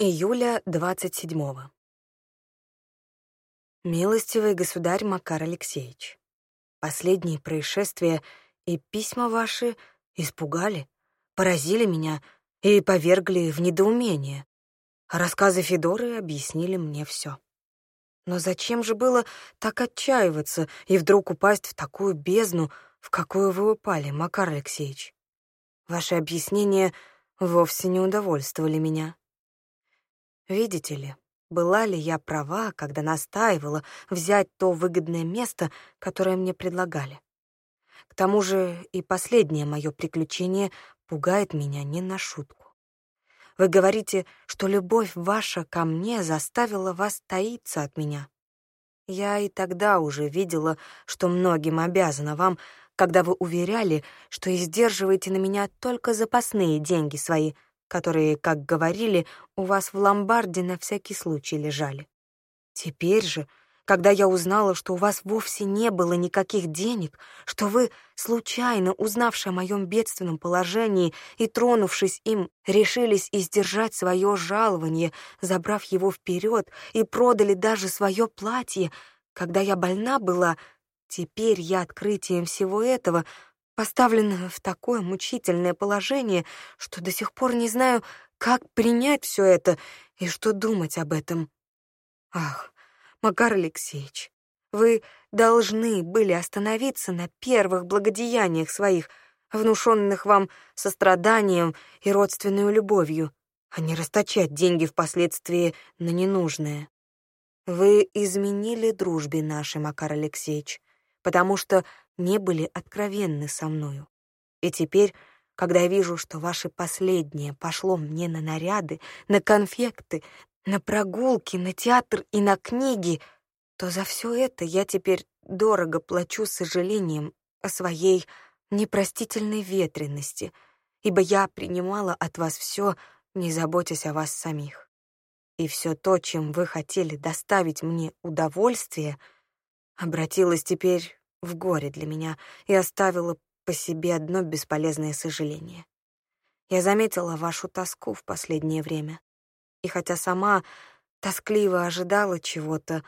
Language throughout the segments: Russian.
Июля 27-го. Милостивый государь Макар Алексеевич, последние происшествия и письма ваши испугали, поразили меня и повергли в недоумение. рассказы Федоры объяснили мне все. Но зачем же было так отчаиваться и вдруг упасть в такую бездну, в какую вы упали, Макар Алексеевич? Ваши объяснения вовсе не удовольствовали меня. Видите ли, была ли я права, когда настаивала взять то выгодное место, которое мне предлагали? К тому же и последнее мое приключение пугает меня не на шутку. Вы говорите, что любовь ваша ко мне заставила вас таиться от меня. Я и тогда уже видела, что многим обязана вам, когда вы уверяли, что издерживаете на меня только запасные деньги свои, которые, как говорили, у вас в ломбарде на всякий случай лежали. Теперь же, когда я узнала, что у вас вовсе не было никаких денег, что вы, случайно узнавши о моем бедственном положении и тронувшись им, решились издержать свое жалование, забрав его вперед и продали даже свое платье, когда я больна была, теперь я открытием всего этого поставлена в такое мучительное положение, что до сих пор не знаю, как принять все это и что думать об этом. Ах, Макар Алексеевич, вы должны были остановиться на первых благодеяниях своих, внушенных вам состраданием и родственной любовью, а не расточать деньги впоследствии на ненужное. Вы изменили дружбе нашей, Макар Алексеевич, потому что не были откровенны со мною. И теперь, когда я вижу, что ваше последнее пошло мне на наряды, на конфекты, на прогулки, на театр и на книги, то за все это я теперь дорого плачу сожалением о своей непростительной ветренности, ибо я принимала от вас все, не заботясь о вас самих. И все то, чем вы хотели доставить мне удовольствие, обратилось теперь в горе для меня и оставила по себе одно бесполезное сожаление. Я заметила вашу тоску в последнее время. И хотя сама тоскливо ожидала чего-то,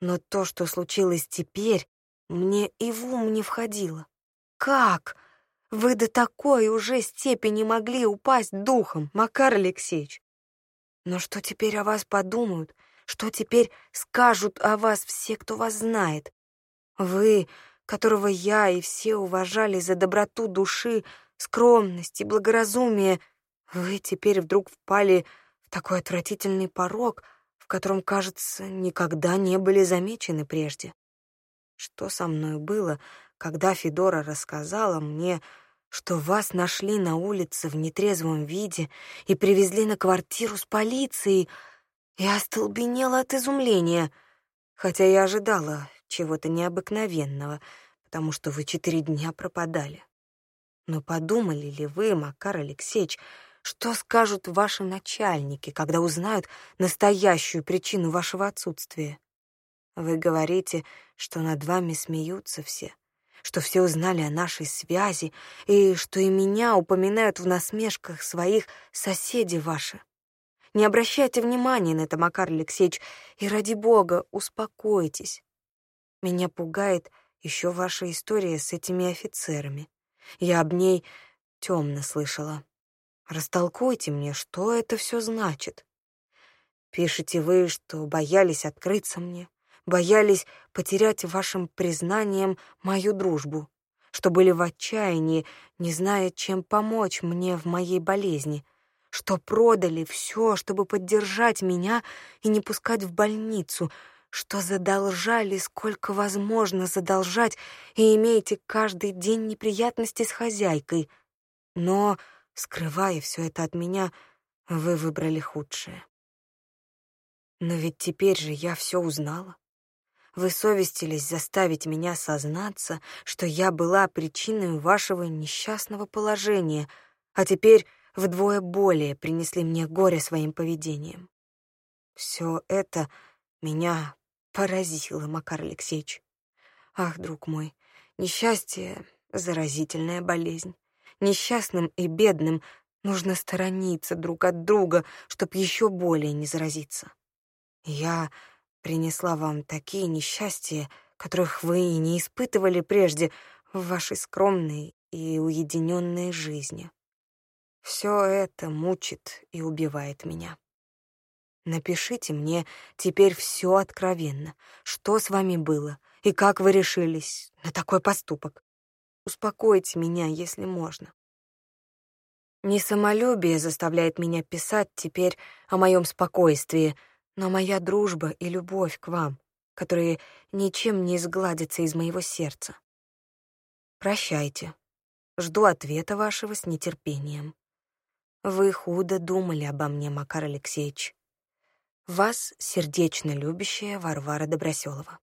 но то, что случилось теперь, мне и в ум не входило. Как? Вы до такой уже степени могли упасть духом, Макар Алексеевич? Но что теперь о вас подумают? Что теперь скажут о вас все, кто вас знает? Вы которого я и все уважали за доброту души, скромность и благоразумие, вы теперь вдруг впали в такой отвратительный порог, в котором, кажется, никогда не были замечены прежде. Что со мной было, когда Федора рассказала мне, что вас нашли на улице в нетрезвом виде и привезли на квартиру с полицией, я остолбенела от изумления, хотя я ожидала чего-то необыкновенного, потому что вы четыре дня пропадали. Но подумали ли вы, Макар Алексеевич, что скажут ваши начальники, когда узнают настоящую причину вашего отсутствия? Вы говорите, что над вами смеются все, что все узнали о нашей связи и что и меня упоминают в насмешках своих соседи ваши. Не обращайте внимания на это, Макар Алексеевич, и ради бога успокойтесь. Меня пугает еще ваша история с этими офицерами. Я об ней темно слышала. Растолкуйте мне, что это все значит. Пишете вы, что боялись открыться мне, боялись потерять вашим признанием мою дружбу, что были в отчаянии, не зная, чем помочь мне в моей болезни, что продали все, чтобы поддержать меня и не пускать в больницу, что задолжали, сколько возможно задолжать, и имеете каждый день неприятности с хозяйкой. Но, скрывая все это от меня, вы выбрали худшее. Но ведь теперь же я все узнала. Вы совестились заставить меня сознаться, что я была причиной вашего несчастного положения, а теперь вдвое более принесли мне горе своим поведением. Все это меня поразило, Макар Алексеевич. Ах, друг мой, несчастье — заразительная болезнь. Несчастным и бедным Нужно сторониться друг от друга, чтобы еще более не заразиться. Я принесла вам такие несчастья, которых вы и не испытывали прежде в вашей скромной и уединенной жизни. Все это мучит и убивает меня. Напишите мне теперь все откровенно, что с вами было и как вы решились на такой поступок. Успокойте меня, если можно. Не самолюбие заставляет меня писать теперь о моем спокойствии, но моя дружба и любовь к вам, которые ничем не изгладятся из моего сердца. Прощайте. Жду ответа вашего с нетерпением. Вы худо думали обо мне, Макар Алексеевич. Вас сердечно любящая Варвара Доброселова.